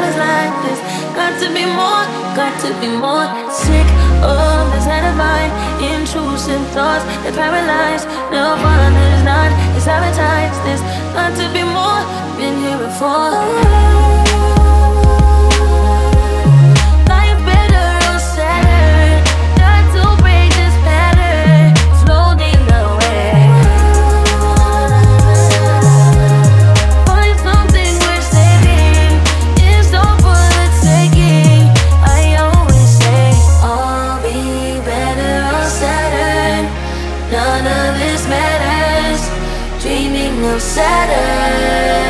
silence like this. Got to be more, got to be more. Sick of this head of mine. Intrusive thoughts that paralyze. No fun is not, it's advertised. This got to be more, been here before. None of